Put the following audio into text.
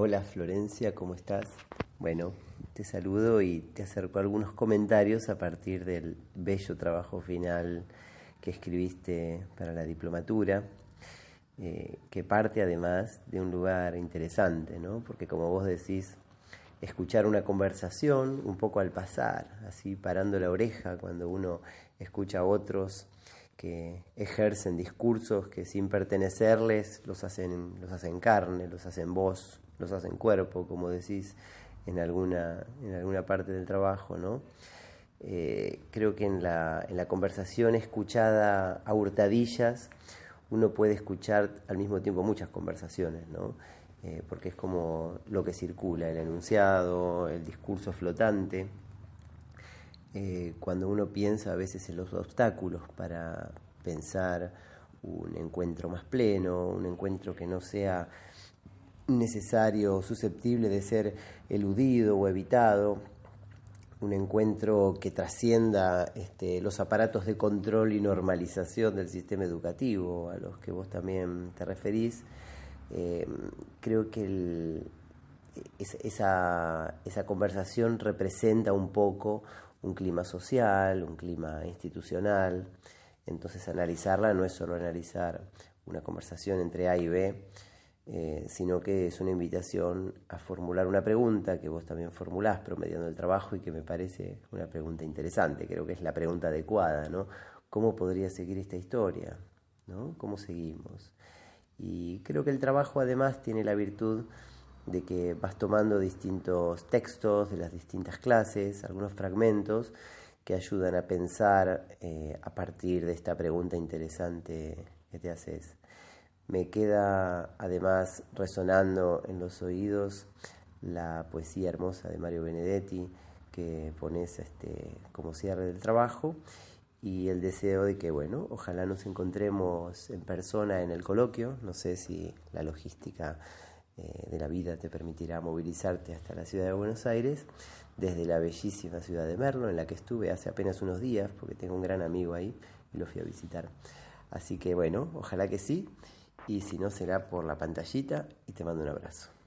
Hola Florencia, ¿cómo estás? Bueno, te saludo y te acerco algunos comentarios a partir del bello trabajo final que escribiste para la diplomatura, eh, que parte además de un lugar interesante, ¿no? Porque como vos decís, escuchar una conversación un poco al pasar, así parando la oreja cuando uno escucha a otros que ejercen discursos que sin pertenecerles los hacen, los hacen carne, los hacen voz, los hacen cuerpo, como decís en alguna, en alguna parte del trabajo, ¿no? Eh, creo que en la, en la conversación escuchada a hurtadillas uno puede escuchar al mismo tiempo muchas conversaciones, ¿no? Eh, porque es como lo que circula, el enunciado, el discurso flotante. Eh, cuando uno piensa a veces en los obstáculos para pensar un encuentro más pleno, un encuentro que no sea necesario, susceptible de ser eludido o evitado, un encuentro que trascienda este, los aparatos de control y normalización del sistema educativo a los que vos también te referís. Eh, creo que esa, esa conversación representa un poco un clima social, un clima institucional. Entonces analizarla no es solo analizar una conversación entre A y B, eh, sino que es una invitación a formular una pregunta que vos también formulás promediando el trabajo y que me parece una pregunta interesante, creo que es la pregunta adecuada, ¿no? ¿Cómo podría seguir esta historia? ¿no? ¿Cómo seguimos? Y creo que el trabajo además tiene la virtud de que vas tomando distintos textos de las distintas clases, algunos fragmentos que ayudan a pensar eh, a partir de esta pregunta interesante que te haces. Me queda además resonando en los oídos la poesía hermosa de Mario Benedetti que pones este, como cierre del trabajo y el deseo de que, bueno, ojalá nos encontremos en persona en el coloquio. No sé si la logística eh, de la vida te permitirá movilizarte hasta la ciudad de Buenos Aires, desde la bellísima ciudad de Merlo, en la que estuve hace apenas unos días, porque tengo un gran amigo ahí y lo fui a visitar. Así que bueno, ojalá que sí y si no será por la pantallita y te mando un abrazo.